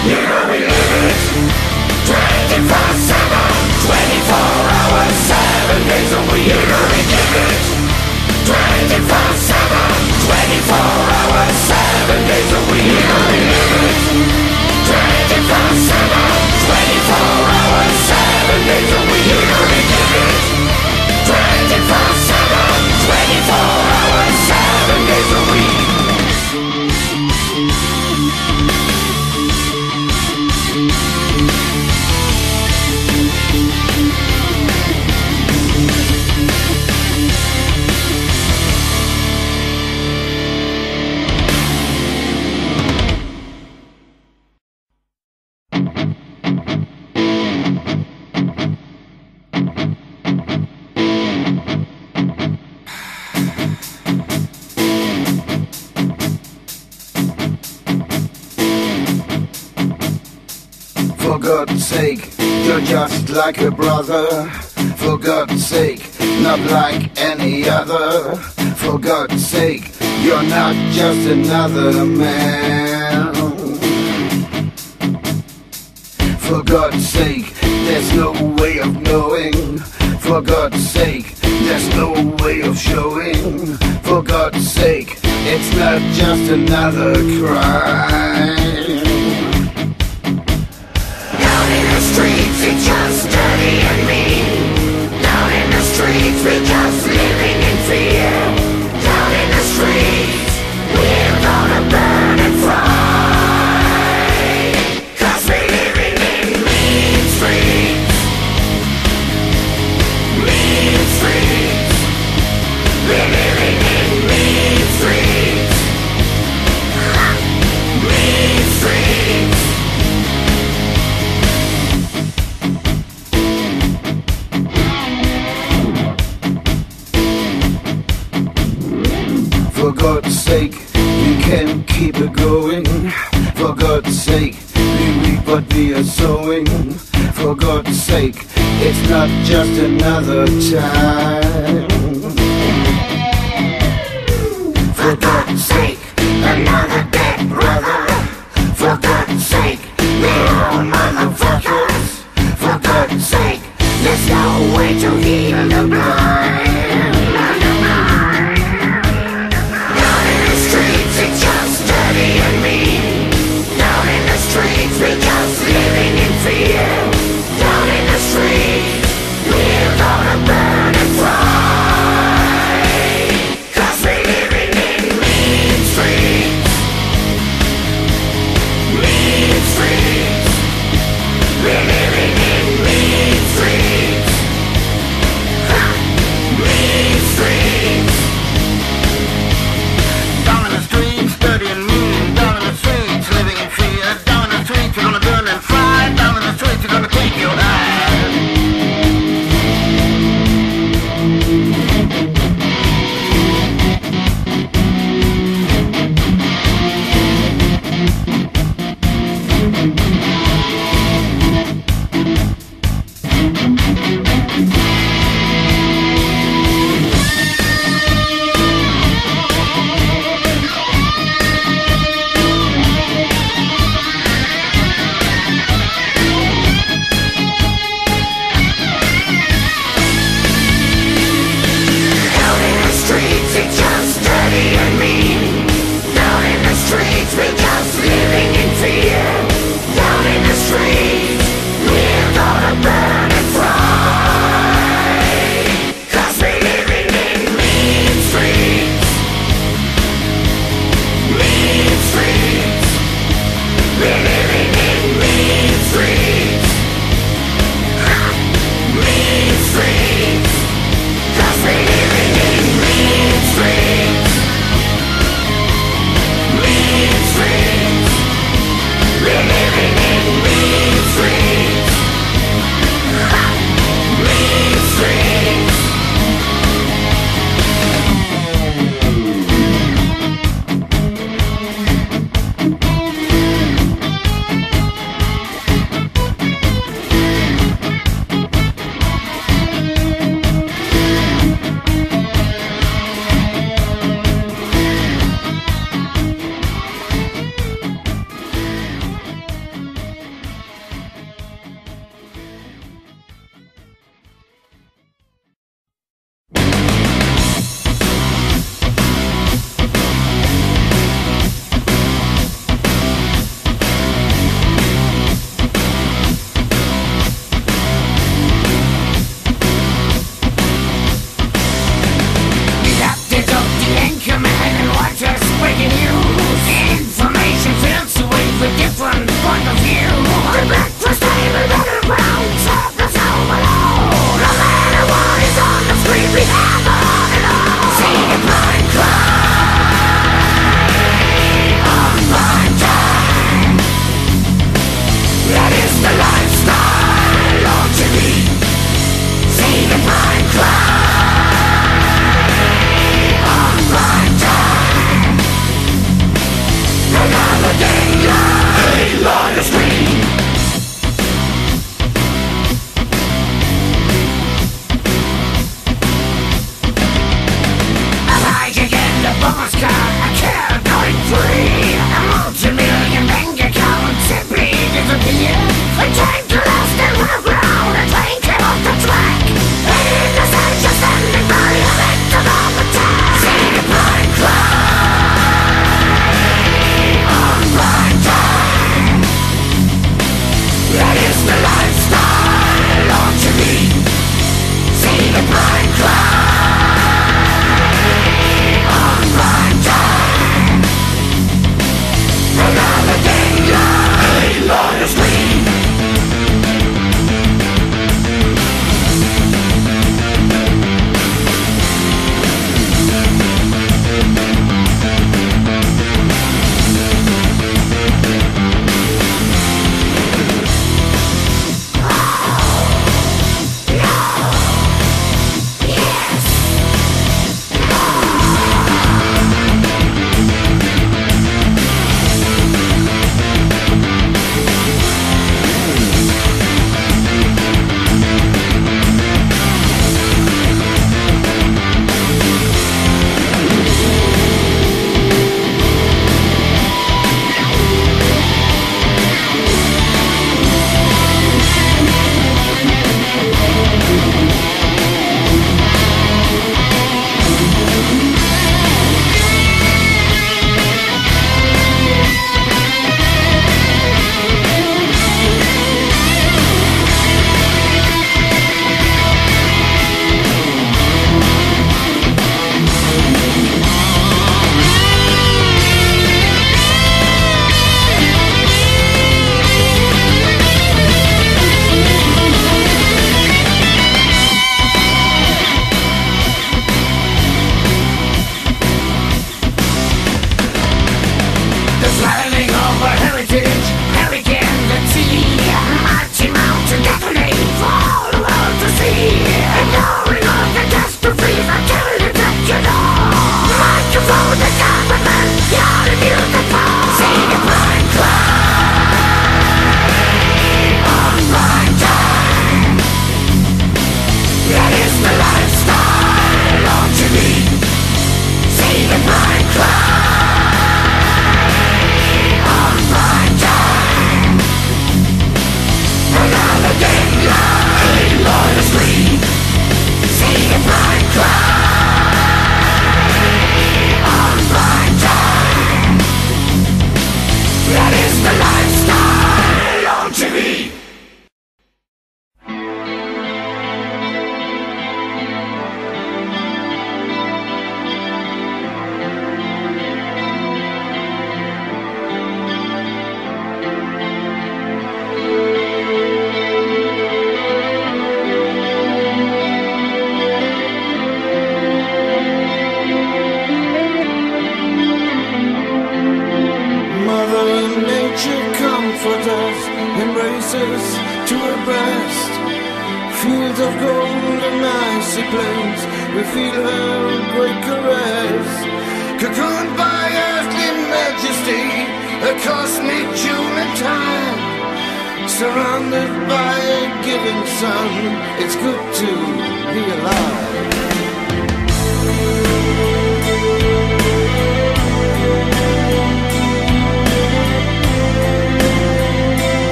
You know we live it 24-7 24 hours, 7 days a week. You know we hours, 7 days a week. Live it 24-7 24 hours, 7 days a week. Like a brother, for God's sake, not like any other. For God's sake, you're not just another man. For God's sake, there's no way of knowing. For God's sake, there's no way of showing. For God's sake, it's not just another crime.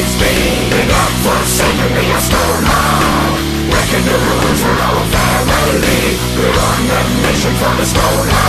it's beating up for singing me a stone Wrecking the rules for our family. We're on a mission from the stone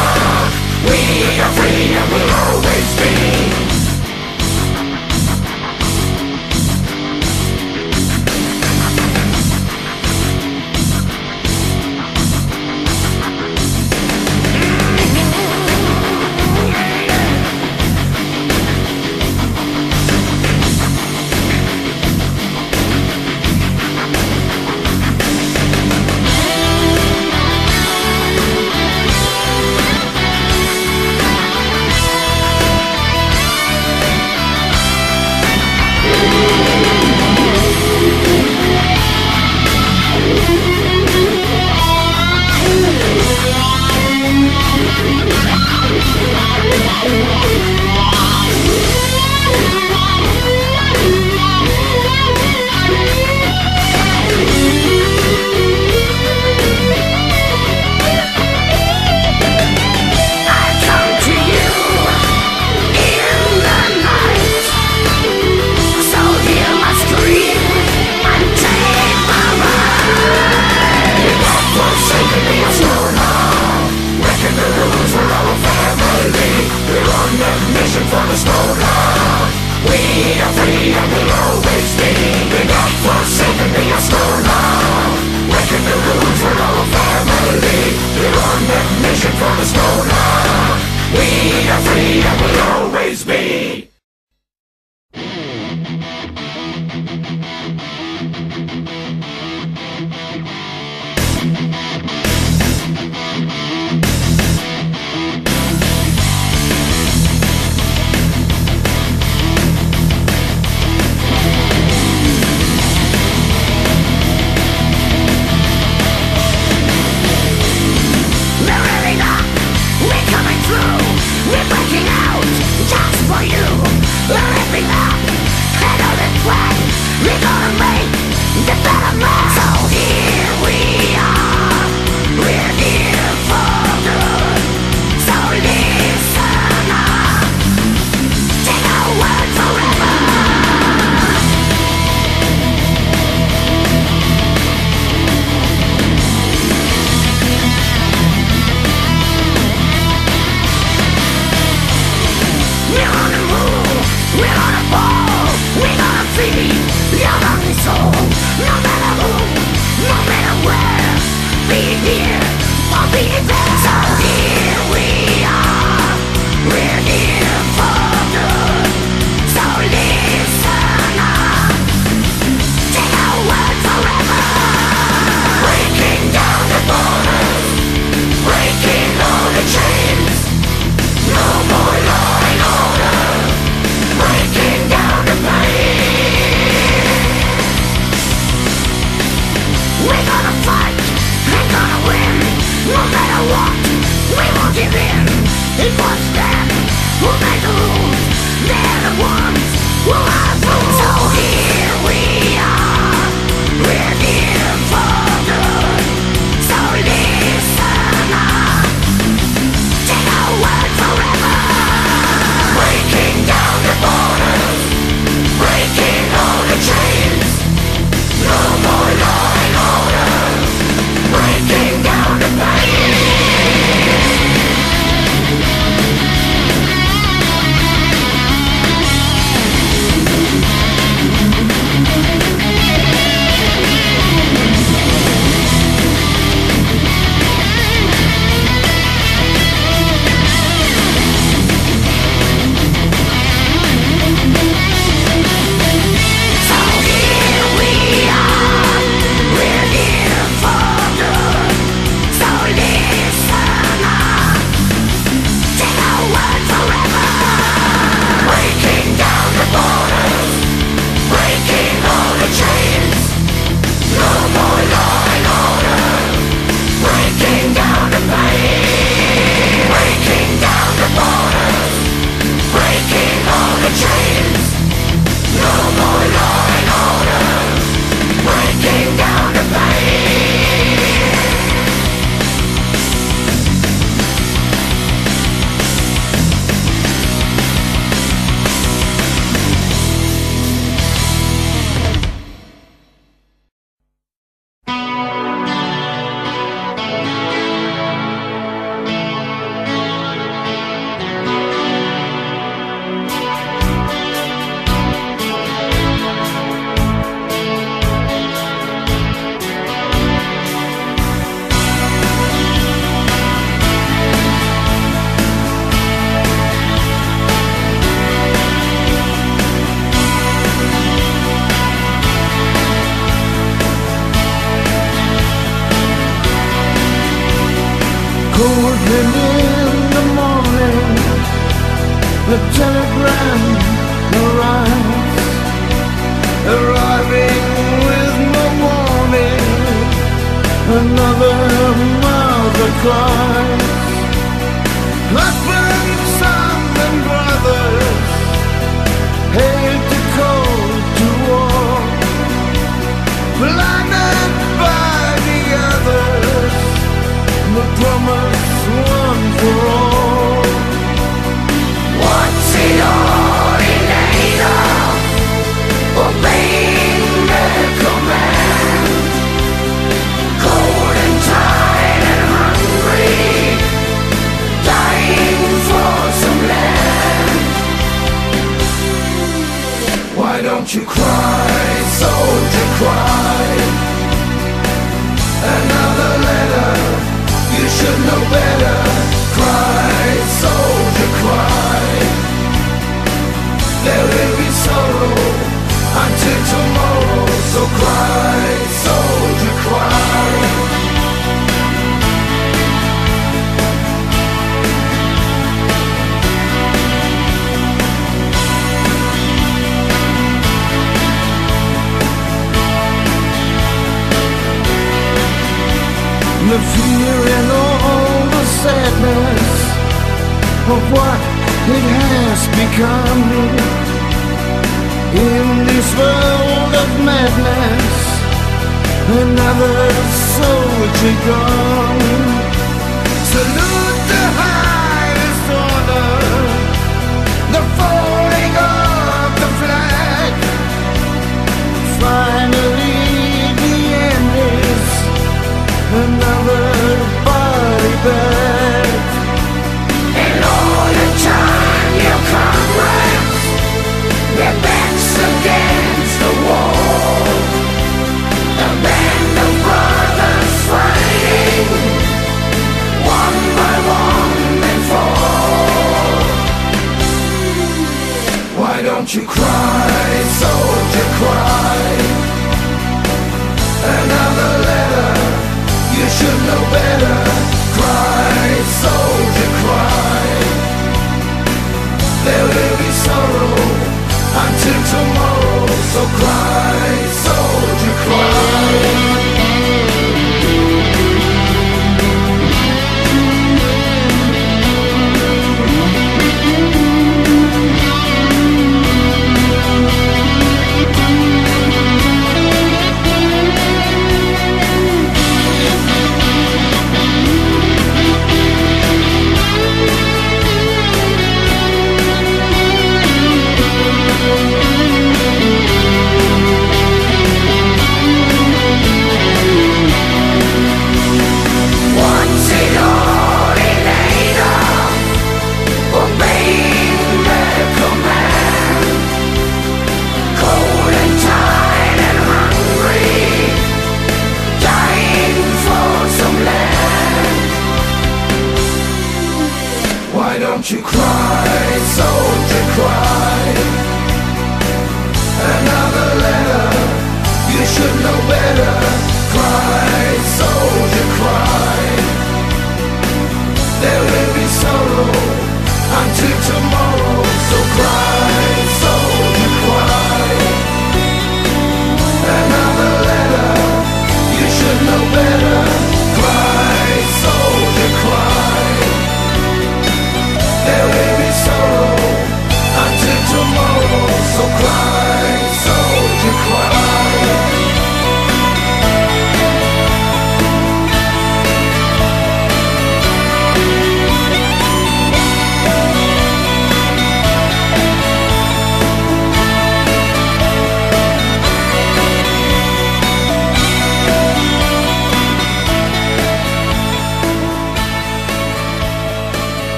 you cry, soldier, cry? Another letter, you should know better. Cry, soldier, cry. There will be sorrow until tomorrow, so cry, The fear and all the sadness of what it has become in this world of madness. Another soldier gone. Salute